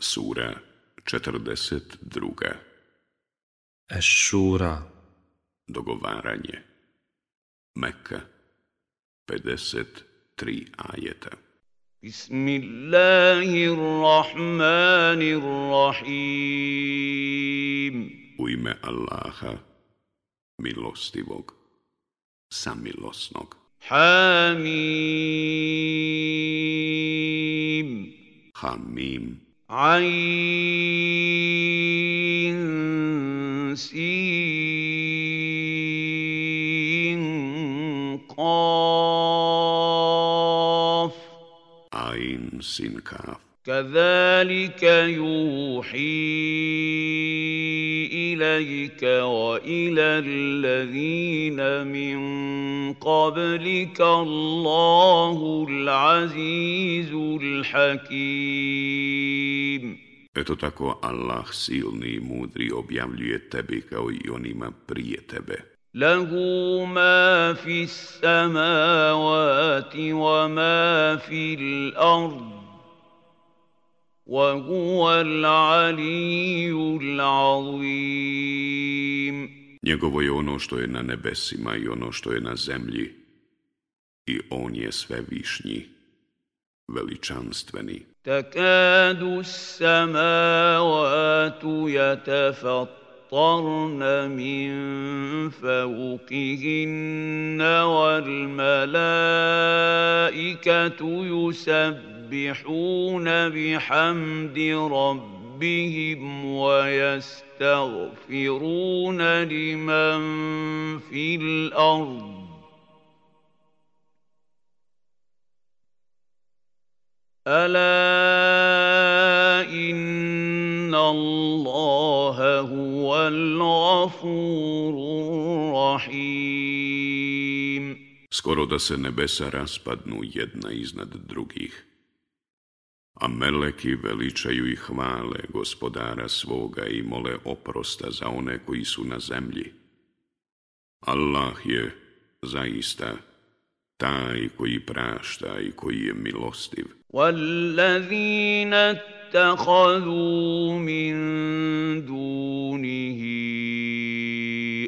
Sura 42 Ešura. Dogovaranje. Mekka. 53 ajeta. Bismillahirrahmanirrahim. U ime Allaha, milostivog, samilosnog. Hamim. Hamim. عين سين قاف Ain, Sin, Kaf. كذلك يوحي إليك وإلى الذين من قبلك الله العزيز الحكيم Eto tako Allah silni i mudri objavljuje tebi kao i onima prije tebe. له ما في السماوات وما في الأرض وهو العلي العظيم Njegovo je ono što je na nebesima i ono što je na zemlji. I on je sve višnji, veličanstveni. تكاد السماوات يتفطرن من فوقهن والملائكة يسبحون بحمد ربهم ويستغفرون لمن في الأرض ألا إن الله هو الغفور الرحيم Skoro da se nebesa raspadnu jedna iznad drugih. A meleki veličaju i hvale gospodara svoga i mole oprosta za one koji su na zemlji. Allah je zaista taj koji prašta i koji je milostiv. والذين اتخذوا من دونه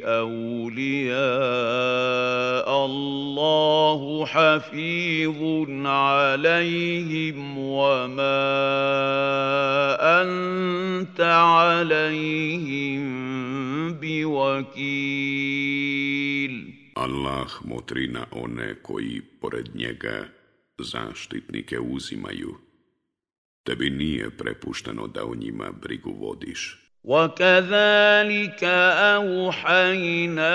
أولياء الله حفيظ عليهم وما أنت عليهم بوكيل Allah motri na one koji pored njega zaštitnike uzimaju. Tebi nije prepušteno da o njima brigu vodiš. وكذلك أوحينا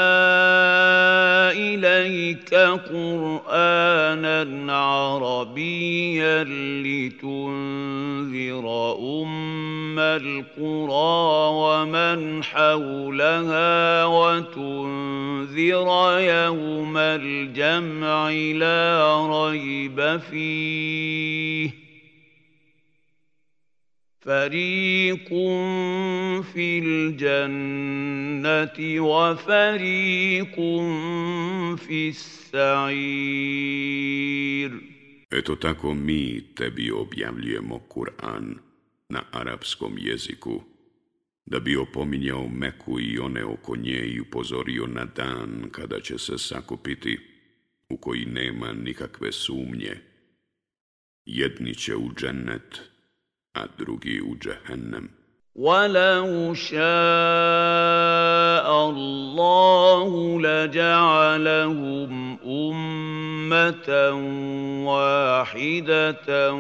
إليك قرآنا عربيا لتنذر أم القرى ومن حولها وتنذر يوم الجمع لا ريب فيه فريق في الجنة وفريق في السعير Eto tako mi tebi objavljujemo Kur'an na arapskom jeziku, da bi opominjao Meku i one oko nje i upozorio na dan kada će se sakupiti, u koji nema nikakve sumnje. Jedni će u džennet, a drugi u džehennem. ولو شاء الله لجعلهم أمة واحدة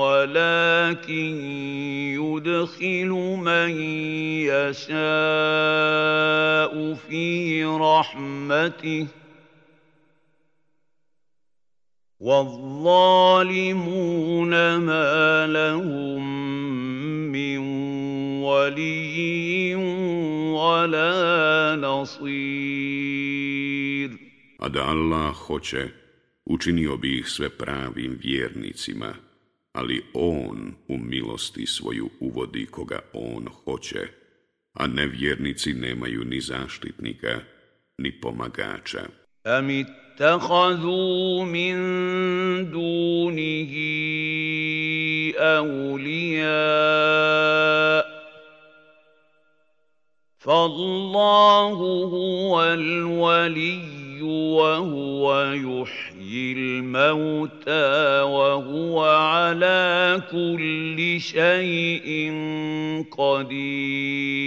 ولكن يدخل من يشاء في رحمته والظالمون ما لهم من ولي ولا نصير A da Allah hoće, učinio bi ih sve pravim vjernicima, ali On u milosti svoju uvodi koga On hoće, a nevjernici nemaju ni zaštitnika, ni pomagača. أم اتخذوا من دونه أولياء فالله هو الولي وهو يحيي الموتى وهو على كل شيء قدير.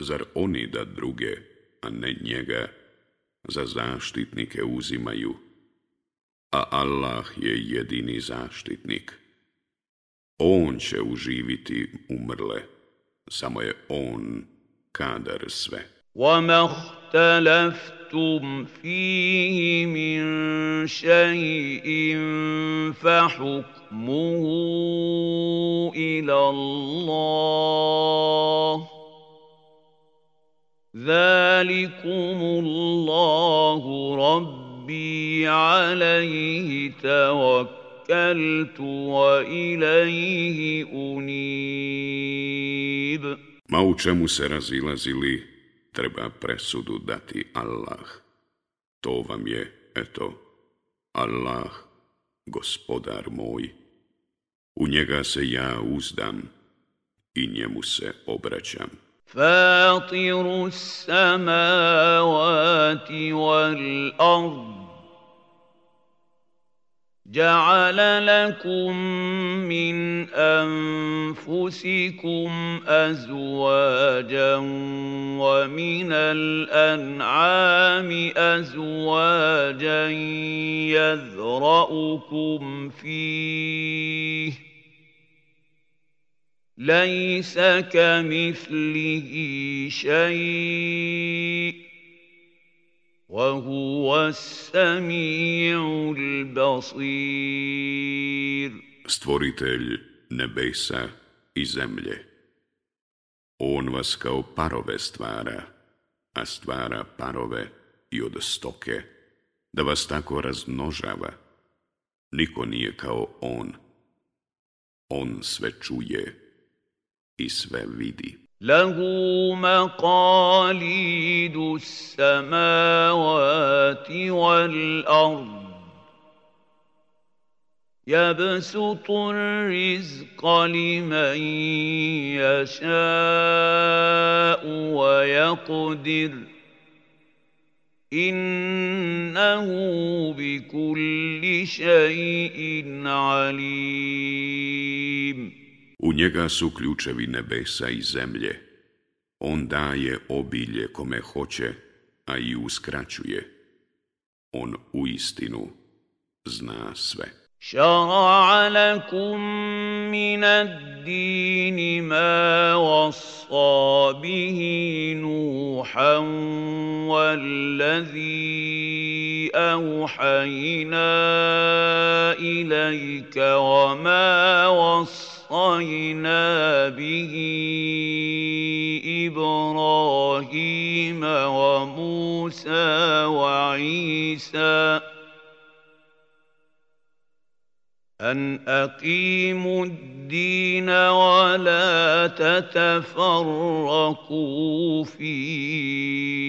Zar oni da druge, a ne njega, za zaštitnike uzimaju, a Allah je jedini zaštitnik. On će uživiti umrle, samo je On kadar sve. وما اختلفتم فيه من شيء فحكمه إلى الله ذلكم الله ربي عليه توكلت وإليه أنيب Ma u čemu se razilazili, treba presudu dati Allah. To vam je, eto, Allah, gospodar moj. U njega se ja uzdam i njemu se obraćam. فاطر السماوات والأرض جعل لكم من أنفسكم أزواجا ومن الأنعام أزواجا يذرأكم فيه ليس كمثله شيء وهو السميع البصير Stvoritelj nebesa i zemlje. On vas kao parove stvara, a stvara parove i od stoke, da vas tako razmnožava. Niko nije kao on. On sve čuje I sve vidi. له مقاليد السماوات والأرض. يبسط الرزق لمن يشاء ويقدر. إنه بكل شيء عليم. njega su ključevi nebesa i zemlje. On daje obilje kome hoće, a i uskraćuje. On u istinu zna sve. شرع لكم من الدين ما وصى به نوحا والذي اوحينا اليك وما وصينا به إبراهيم وموسى وعيسى أن أقيموا الدين ولا تتفرقوا فيه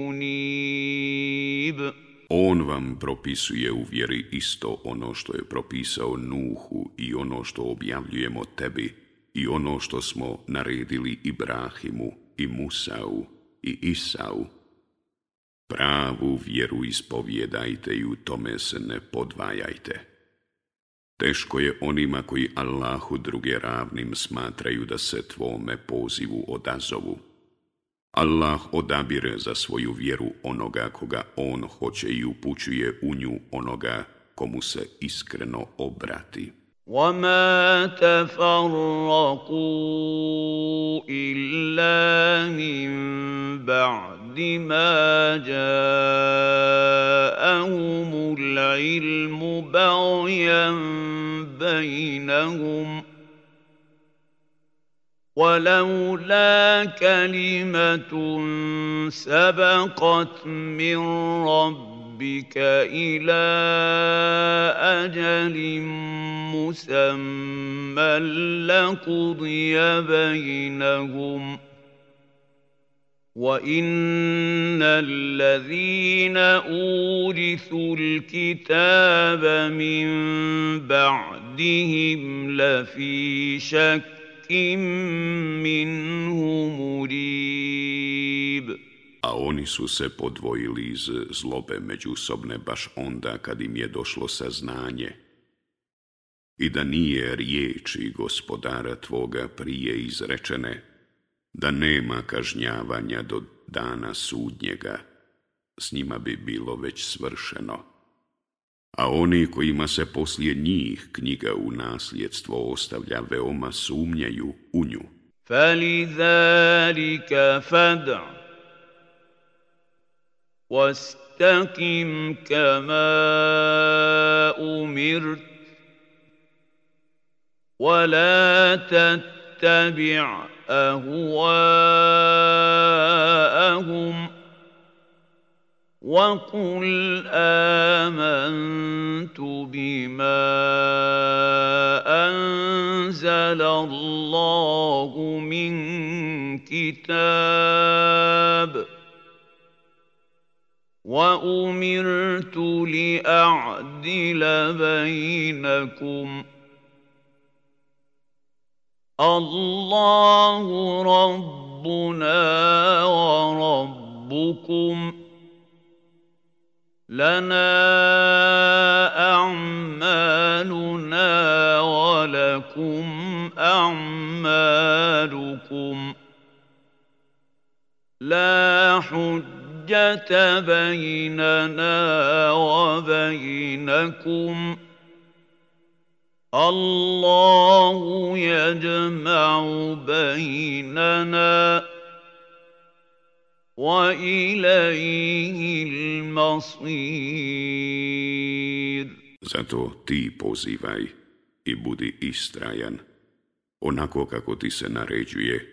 On vam propisuje u vjeri isto ono što je propisao Nuhu i ono što objavljujemo tebi i ono što smo naredili Ibrahimu i Musau i Isau Pravu vjeru ispovjedajte i u tome se ne podvajajte. Teško je onima koji Allahu druge ravnim smatraju da se tvome pozivu odazovu. Allah odabire za svoju vjeru onoga koga on hoće i upućuje u nju onoga komu se iskreno obrati. وما تفرقوا إلا من بعد ما جاءهم العلم بغيا بينهم ولولا كلمة سبقت من ربك إلى أجل مسمى لقضي بينهم ۖ وإن الذين أورثوا الكتاب من بعدهم لفي شك منه مريب A oni su se podvojili iz zlobe međusobne baš onda kad im je došlo saznanje. I da nije riječi gospodara tvoga prije izrečene, da nema kažnjavanja do dana sudnjega, s njima bi bilo već svršeno. A oni kojima se poslije njih knjiga u nasljedstvo ostavlja veoma sumnjaju u nju. فَلِذَلِكَ فَدْعُ وَاسْتَقِمْ كَمَا أُمِرْتَ وَلَا تَتَّبِعْ أهواءهم وقل آمنت بما أنزل الله من كتاب وأمرت لأعدل بينكم ۖ الله ربنا وربكم لنا أعمالنا ولكم أعمالكم لا حجة بيننا وبينكم الله يجمع بيننا وإليه المصير Zato ti pozivaj i budi istrajan, onako kako ti se naređuje,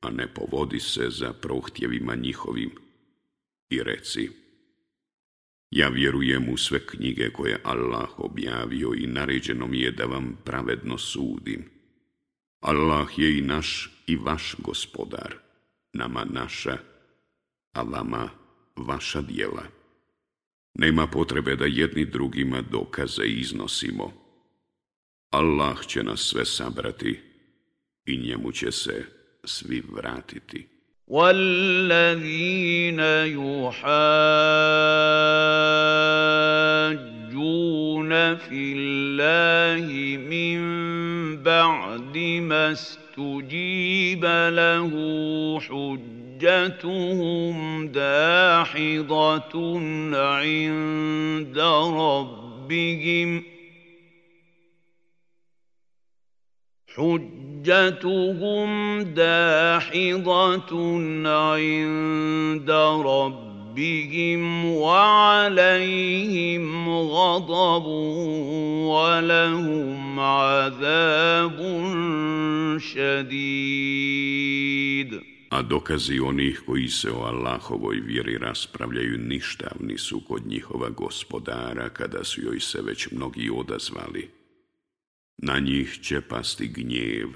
a ne povodi se za prohtjevima njihovim. I reci, Ja vjerujem u sve knjige koje Allah objavio i naređeno mi je da vam pravedno sudim. Allah je i naš i vaš gospodar, nama naša, a vama vaša dijela. Nema potrebe da jedni drugima dokaze iznosimo. Allah će nas sve sabrati i njemu će se svi vratiti. والذين يحاجون في الله من بعد ما استجيب له حجتهم داحضة عند ربهم. حجتهم داحضة عند ربهم وعليهم غضب ولهم عذاب شديد. A dokazi onih koji se o Allahovoj vjeri raspravljaju ništavni su kod njihova gospodara kada su joj se već mnogi odazvali. Na njih će pasti gnjev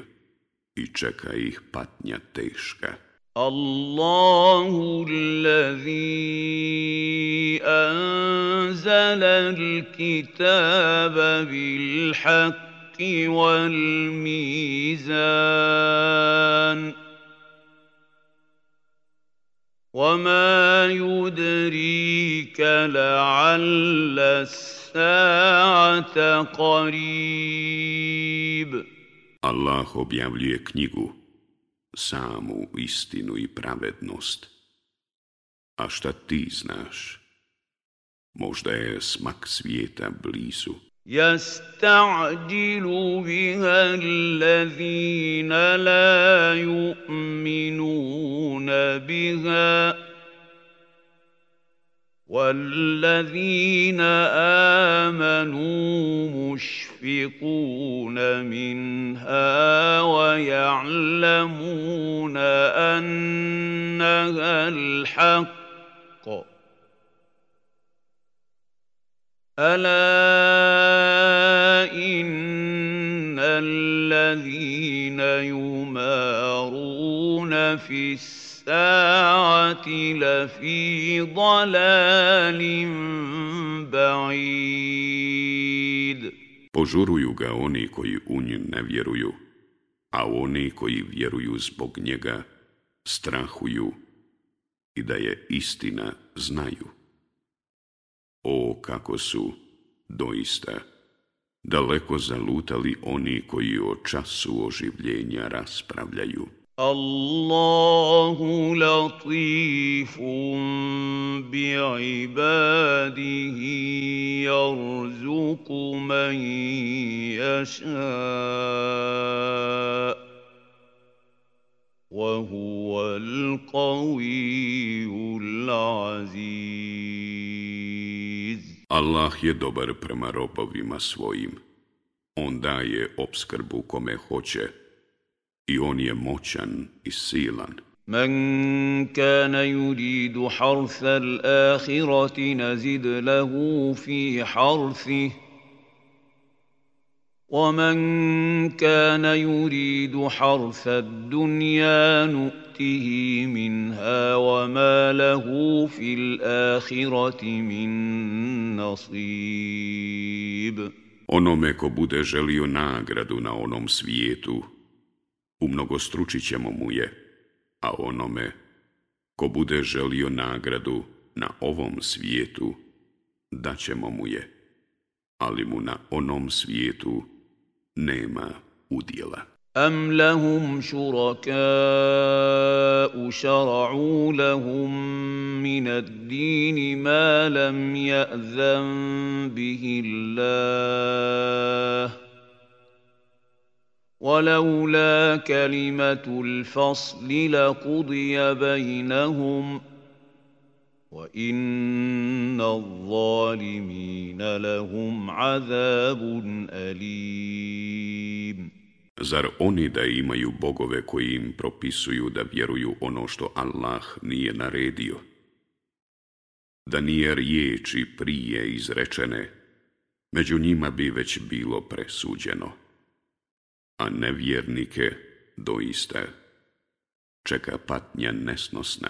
i čeka ih patnja teška. الله الذي أنزل الكتاب بالحق والميزان وما يدريك لعل الساعة قريب Allah objavljuje knjigu, samu istinu i pravednost. A šta ti znaš? Možda je smak svijeta blizu. يستعجل بها الذين لا يؤمنون بها والذين آمنوا مشفقون منها ويعلمون أنها الحق. إن الذين يمارون في السماء الساعة لفي ضلال بعيد Požuruju ga oni koji u nj ne vjeruju, a oni koji vjeruju zbog njega strahuju i da je istina znaju. O, kako su, doista, daleko zalutali oni koji o času oživljenja raspravljaju. الله لطيف بعباده يرزق من يشاء وهو القوي العزيز الله je dobar prema robovima svojim. On daje obskrbu kome hoće i on je moćan i silan. من كان يريد حرث الآخرة نزد له في حرثه ومن كان يريد حرث الدنيا نؤته منها وما له في الآخرة من نصيب Onome ko bude želio nagradu na onom svijetu, umnogostručit ćemo mu je, a onome ko bude želio nagradu na ovom svijetu, daćemo mu je, ali mu na onom svijetu nema udjela. أم لهم شركاء شرعوا لهم من الدين ما لم يأذن به الله ولولا كلمة الفصل لقضي بينهم وإن الظالمين لهم عذاب أليم Zar oni da imaju bogove koji im propisuju da vjeruju ono što Allah nije naredio? Da nije riječi prije izrečene, među njima bi već bilo presuđeno a nevjernike doista čeka patnja nesnosna.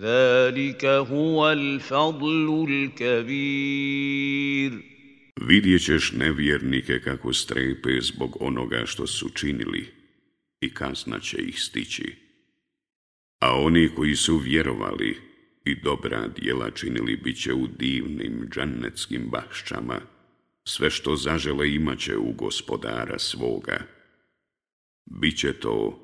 Zalika huval fadlul kabir. Vidjet ćeš nevjernike kako strepe zbog onoga što su činili i kazna će ih stići. A oni koji su vjerovali i dobra djela činili bit će u divnim džanetskim bahšćama, sve što zažele imaće u gospodara svoga. Biće to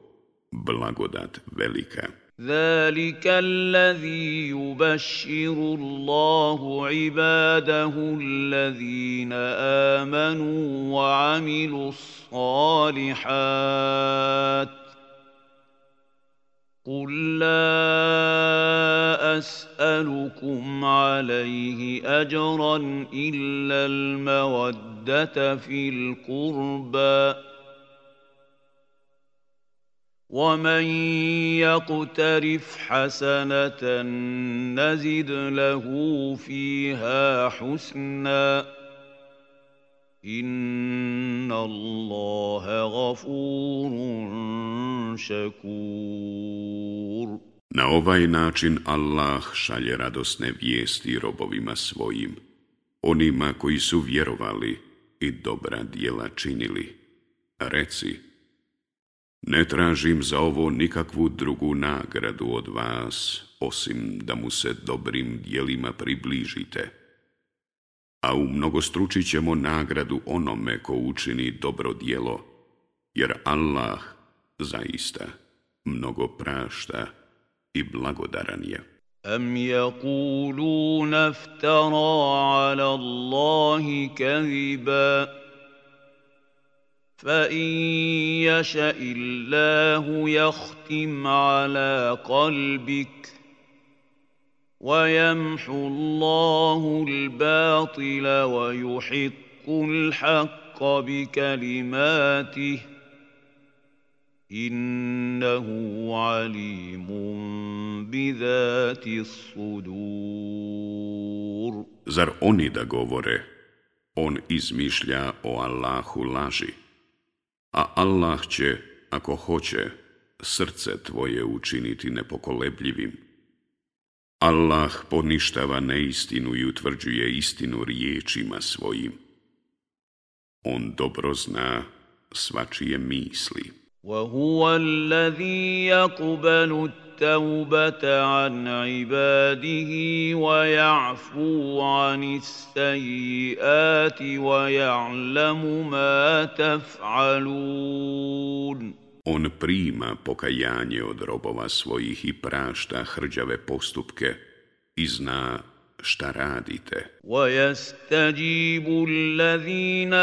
blagodat velika. ذلك الذي يبشر الله عباده الذين امنوا وعملوا الصالحات قل لا اسالكم عليه اجرا الا الموده في القربى ومن يقترف حسنه نزد له فيها حسنا ان الله غفور شكور Na ovaj način Allah šalje radosne vijesti robovima svojim, onima koji su vjerovali i dobra dijela činili. Reci, Ne tražim za ovo nikakvu drugu nagradu od vas, osim da mu se dobrim dijelima približite. A u mnogostručit ćemo nagradu onome ko učini dobro dijelo, jer Allah zaista mnogo prašta i blagodaran je. أم يقولون افترى على الله كذبا فإن يشأ الله يختم على قلبك ويمحو الله الباطل ويحق الحق بكلماته إنه عليم بذات الصدور Zar oni da govore, on izmišlja o Allahu laži. a Allah će, ako hoće, srce tvoje učiniti nepokolebljivim. Allah poništava neistinu i utvrđuje istinu riječima svojim. On dobro zna svačije misli. وهو الذي يقبل التوبه عن عباده ويعفو عن السيئات ويعلم ما تفعلون On prima pokajanje od robova svojih i prašta hrđave postupke i zna šta radite. وَيَسْتَجِيبُ الَّذِينَ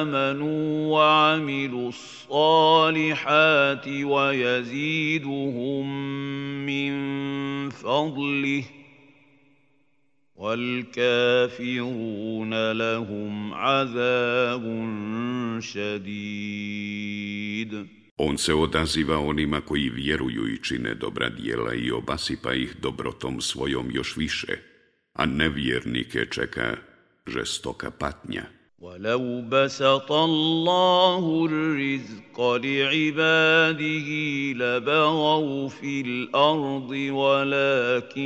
آمَنُوا وَعَمِلُوا الصَّالِحَاتِ وَيَزِيدُهُم مِّن فَضْلِهِ وَالْكَافِرُونَ لَهُمْ عَذَابٌ شَدِيدٌ On se odaziva onima koji vjeruju i čine dobra dijela i obasipa ih dobrotom svojom još više – a nevjernike čeka žestoka patnja. ولو بسط الله الرزق لعباده لبغوا في الأرض ولكن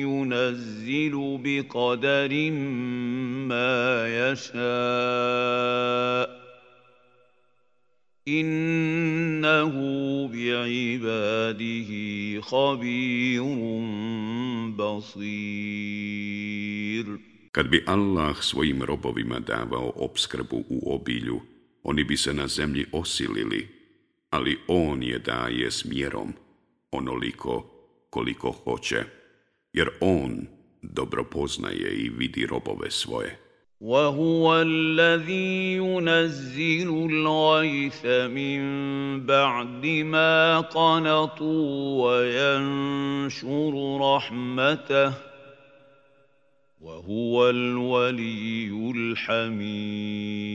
ينزل بقدر ما يشاء انه بعباده خبير basir. Kad bi Allah svojim robovima davao obskrbu u obilju, oni bi se na zemlji osilili, ali On je daje s mjerom, onoliko koliko hoće, jer On dobro poznaje i vidi robove svoje. وهو الذي ينزل الغيث من بعد ما قنطوا وينشر رحمته وهو الولي الحميد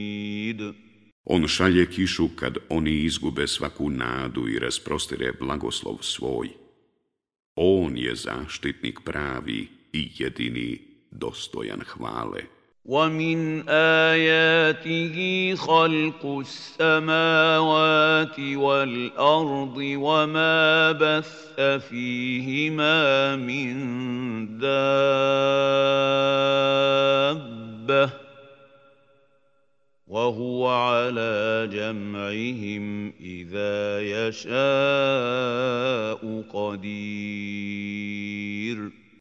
On šalje kišu kad oni izgube svaku nadu i rasprostire blagoslov svoj. On je zaštitnik pravi i jedini dostojan hvale. ومن اياته خلق السماوات والارض وما بث فيهما من دابه وهو على جمعهم اذا يشاء قدير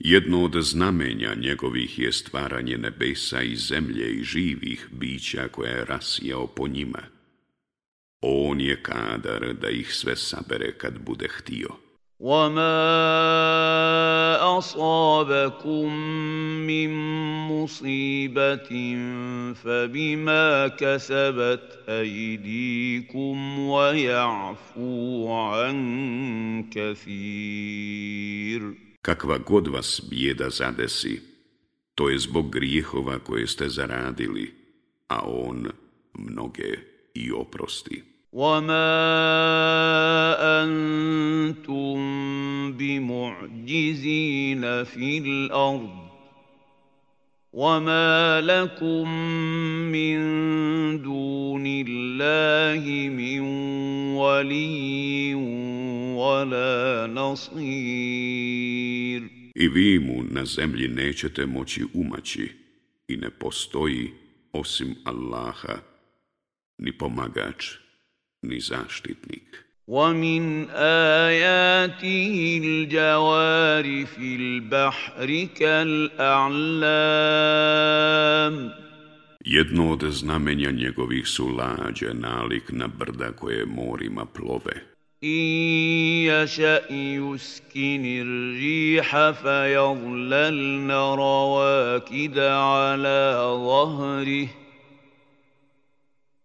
Jedno od znamenja njegovih je stvaranje nebesa i zemlje i živih bića koje je rasijao po njima. On je kadar da ih sve sabere kad bude htio. وَمَا أَصَابَكُم مِّن مُّصِيبَةٍ فَبِمَا كَسَبَتْ أَيْدِيكُمْ وَيَعْفُو عَن كَثِيرٍ Kakva god vas bijeda zadesi, to je zbog grijehova koje ste zaradili, a on mnoge i oprosti. وَمَا أَنْتُمْ بِمُعْجِزِينَ فِي الْأَرْضِ وَمَا لَكُمْ مِنْ دُونِ اللَّهِ مِنْ وَلِيٍّ وَلَا نَصِيرٍ I vi mu na zemlji nećete moći umaći i ne postoji osim Allaha ni pomagač ni zaštitnik. ومن آياته الجوار في البحر كالأعلام Jedno od znamenja njegovih su lađe nalik na brda koje morima plove. إن يشأ يسكن الريح فيظللن رواكد على ظهره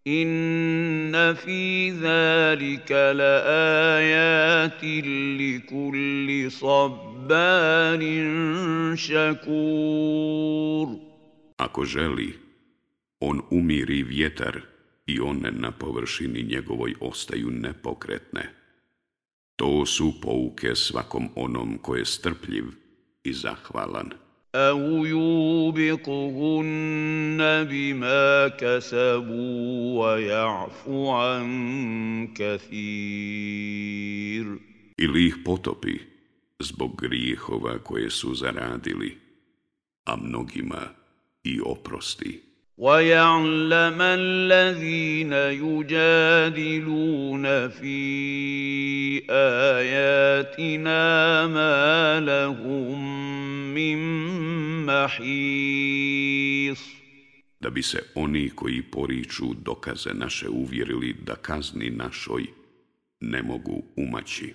Inna fi zalika la ajatin li kulli sabbanin šakur. Ako želi, on umiri vjetar i one na površini njegovoj ostaju nepokretne. To su pouke svakom onom ko je strpljiv i zahvalan. أو يوبقهن بما كسبوا ويعفو عن كثير Ili ih potopi zbog grijehova koje su zaradili, a mnogima i oprosti. ويعلم الذين يجادلون في آياتنا ما لهم من محيص Da bi se oni koji poriču dokaze naše uvjerili da kazni našoj ne mogu umaći.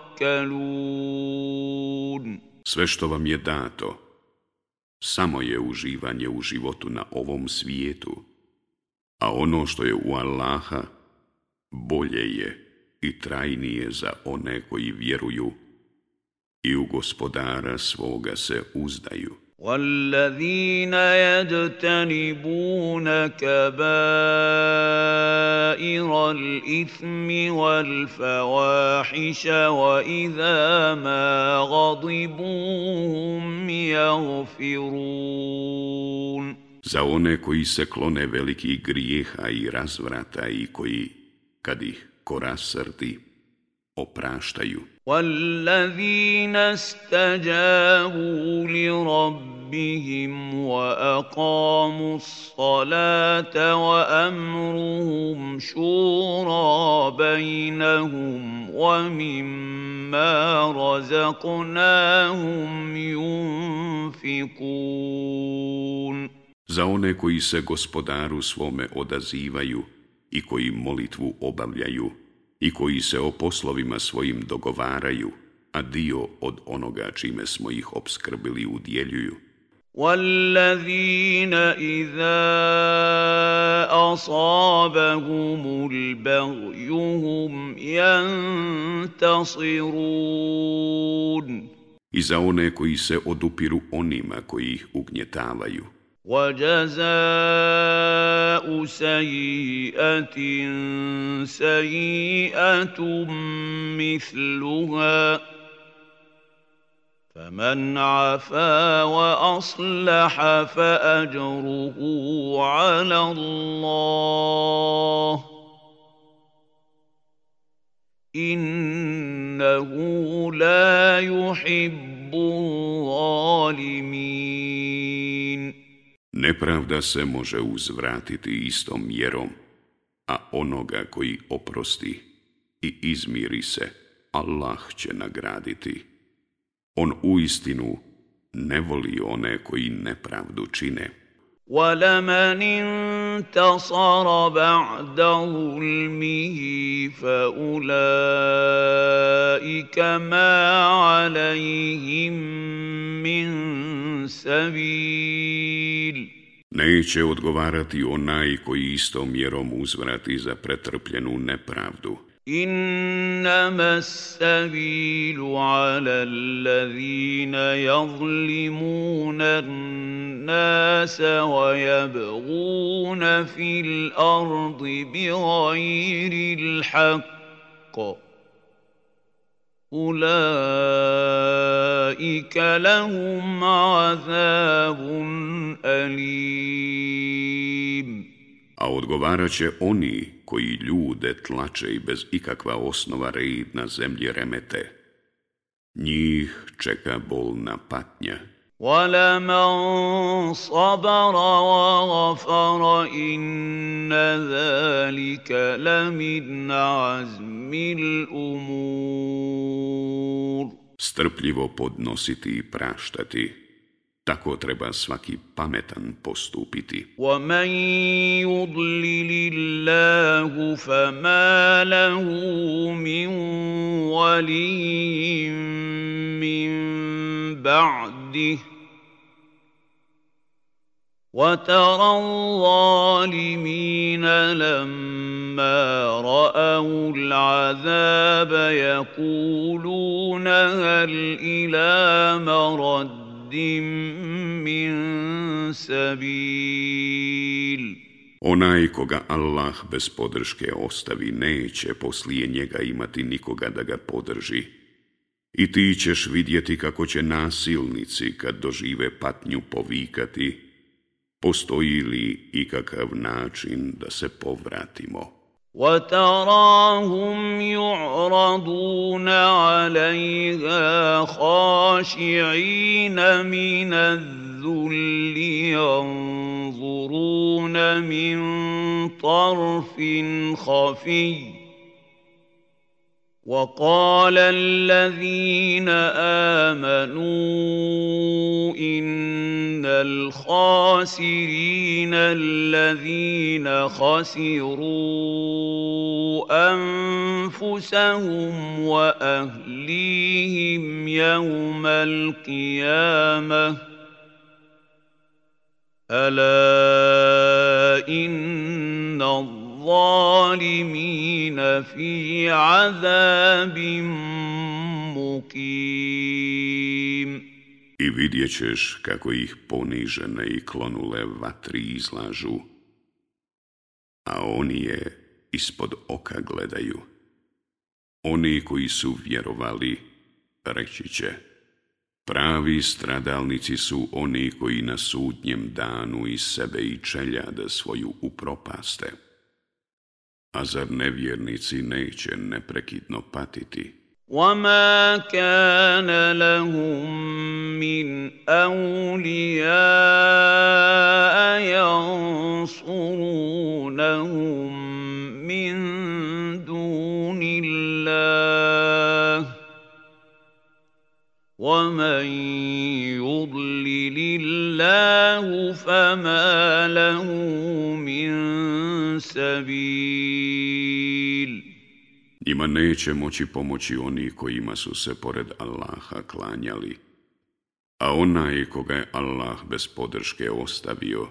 Sve što vam je dato, samo je uživanje u životu na ovom svijetu, a ono što je u Allaha, bolje je i trajnije za one koji vjeruju i u gospodara svoga se uzdaju. والذين يجتنبون كبائر الاثم والفواحش واذا ما غضبوا هم يغفرون Za one koji se klone velikih grijeha i razvrata i koji, kad ih ko rasrdi, opraštaju. والذين استجابوا لربهم واقاموا الصلاه وامرهم شورى بينهم ومما رزقناهم ينفقون Za one koji se gospodaru svome odazivaju i koji molitvu obavljaju, i koji se o poslovima svojim dogovaraju, a dio od onoga čime smo ih obskrbili udjeljuju. والذين إذا أصابهم البغي هم ينتصرون I za one koji se odupiru onima koji ih ugnjetavaju. وجزاء سيئة سيئة مثلها فمن عفا وأصلح فأجره على الله إنه لا يحب الظالمين Nepravda se može uzvratiti istom mjerom, a onoga koji oprosti i izmiri se, Allah će nagraditi. On uistinu ne voli one koji nepravdu čine. وَلَمَنِ انتصر بَعْدَ ظُلْمِهِ فَأُولَئِكَ مَا عَلَيْهِمْ مِنْ سَبِيلٍ Neće odgovarati onaj koji istom mjerom uzvrati za pretrpljenu nepravdu. انما السبيل على الذين يظلمون الناس ويبغون في الارض بغير الحق أولئك لهم عذاب أليم A odgovarat će oni koji ljude tlače i bez ikakva osnova red na zemlji remete. Njih čeka bolna patnja. ولمن صبر وغفر إن ذلك لمن عزم الأمور Strpljivo podnositi i praštati, tako treba svaki pametan postupiti. ومن يضلل الله فما له من ولي من بعده وترى الظالمين لما راوا العذاب يقولون هل إلى مرد من سبيل Onaj koga Allah bez podrške ostavi, neće poslije njega imati nikoga da ga podrži. I ti ćeš vidjeti kako će nasilnici, kad dožive patnju, povikati, Postoji li ikakav način da se povratimo? وتراهم يعرضون عليها خاشعين من الذل ينظرون من طرف خفي وقال الذين آمنوا إن الخاسرين الذين خسروا أنفسهم وأهليهم يوم القيامة ألا إن الله الظالمين في عذاب مقيم I vidjet ćeš kako ih ponižene i klonule vatri izlažu, a oni je ispod oka gledaju. Oni koji su vjerovali, reći će, pravi stradalnici su oni koji na sudnjem danu iz sebe i čeljade svoju upropaste. A zar nevjernici neće neprekidno patiti? وما كان لهم من أولياء ينصرونهم من دون الله ومن يضلل الله فما له من سبيل Njima neće moći pomoći oni kojima su se pored Allaha klanjali, a onaj koga je Allah bez podrške ostavio,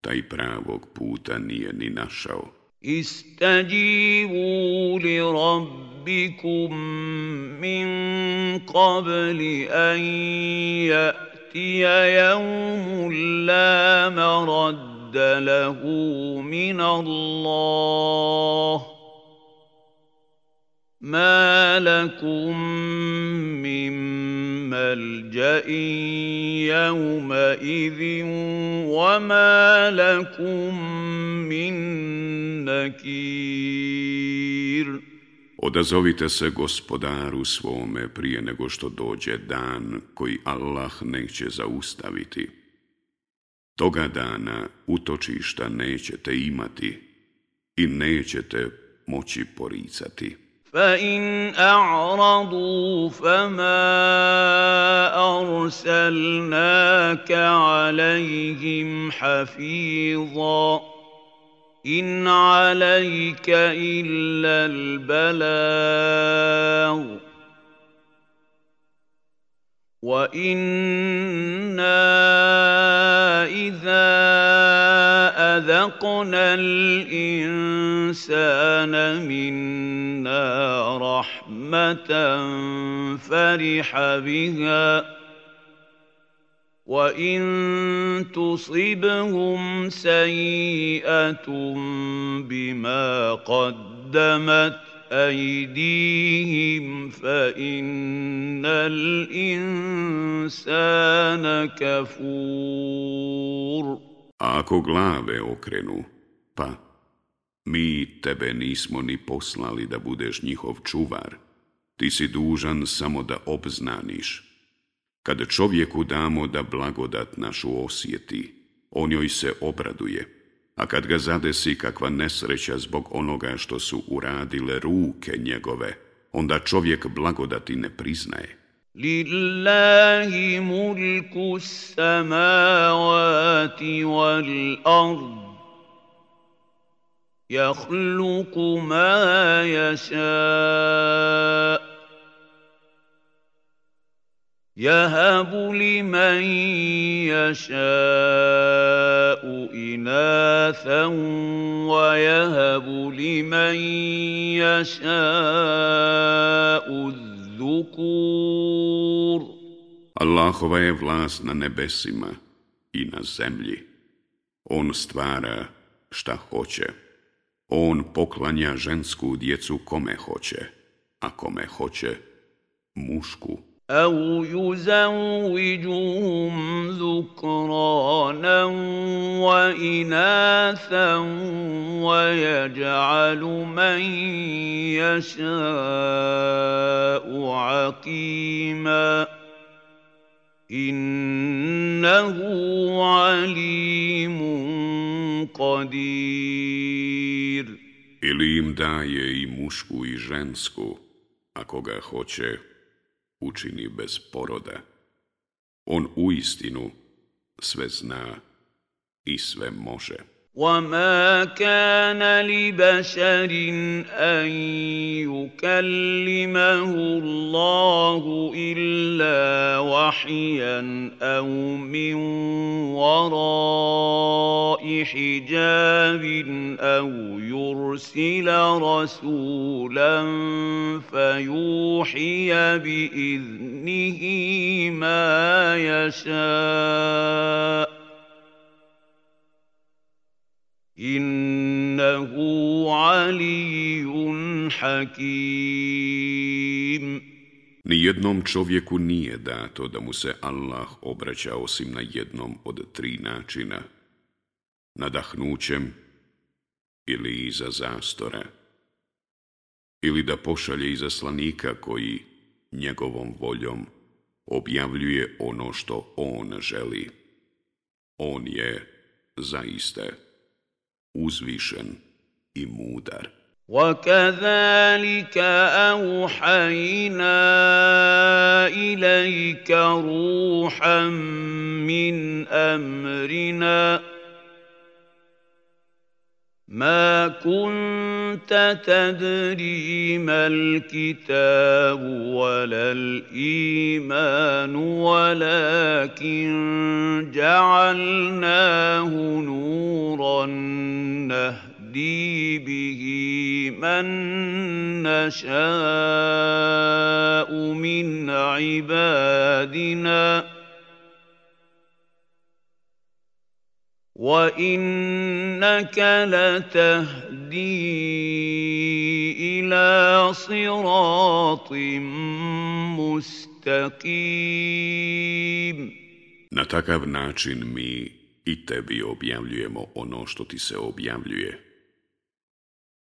taj pravog puta nije ni našao. استجيبوا لربكم من قبل أن يأتي يوم لا مرد له من الله ما لكم من ملجأ يومئذ وما لكم من نكير Odazovite se gospodaru svome prije nego što dođe dan koji Allah neće zaustaviti. Toga dana utočišta nećete imati i nećete moći poricati. فإن أعرضوا فما أرسلناك عليهم حفيظا إن عليك إلا البلاغ وأنا اذا اذقنا الانسان منا رحمه فرح بها وان تصبهم سيئه بما قدمت أيديهم فإن الإنسان كفور A ako glave okrenu, pa mi tebe nismo ni poslali da budeš njihov čuvar. Ti si dužan samo da obznaniš. Kada čovjeku damo da blagodat našu osjeti, on joj se obraduje. A kad ga zadesi kakva nesreća zbog onoga što su uradile ruke njegove, onda čovjek blagodati ne priznaje. Lillahi mulku samavati wal ard. Jahluku ma jaša. يهب لمن يشاء إناثا ويهب لمن يشاء الذكور Allahova je vlast na nebesima i na zemlji. On stvara šta hoće. On poklanja žensku djecu kome hoće, a kome hoće mušku. أو يزوجهم ذكرانا وإناثا ويجعل من يشاء عقيما إنه عليم قدير Ili im daje i mušku i žensku, ako učini bez poroda. On u istinu sve zna i sve može. وما كان لبشر ان يكلمه الله الا وحيا أو من وراء حجاب أو يرسل رسولا فيوحي باذنه ما يشاء Innahu aliyun hakim. Nijednom čovjeku nije dato da mu se Allah obraća osim na jednom od tri načina. Nadahnućem ili iza zastora. Ili da pošalje iza slanika koji njegovom voljom objavljuje ono što on želi. On je zaista uzvišen i mudar. وكذلك أوحينا إليك روحا من أمرنا ما كنت تدري ما الكتاب ولا الايمان ولكن جعلناه نورا نهدي به من نشاء من عبادنا وانك لتهدي الى صراط مستقيم Na takav način mi i tebi objavljujemo ono što ti se objavljuje.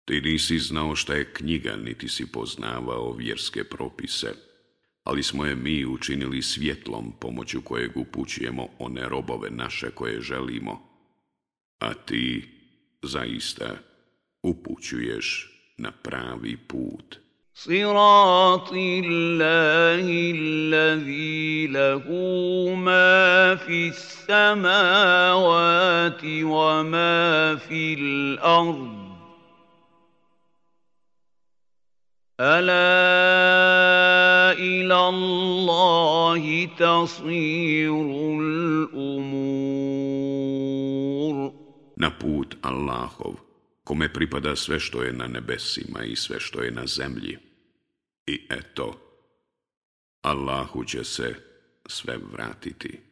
Ti nisi znao šta je knjiga, niti si poznavao vjerske propise, ali smo je mi učinili svjetlom pomoću kojeg upućujemo one robove naše koje želimo, a ti zaista upućuješ na pravi put. صراط الله الذي له ما في السماوات وما في الأرض الا إلى الله تصير الأمور na put Allahov, kome pripada sve što je na nebesima i sve što je na zemlji. I eto, Allahu će se sve vratiti.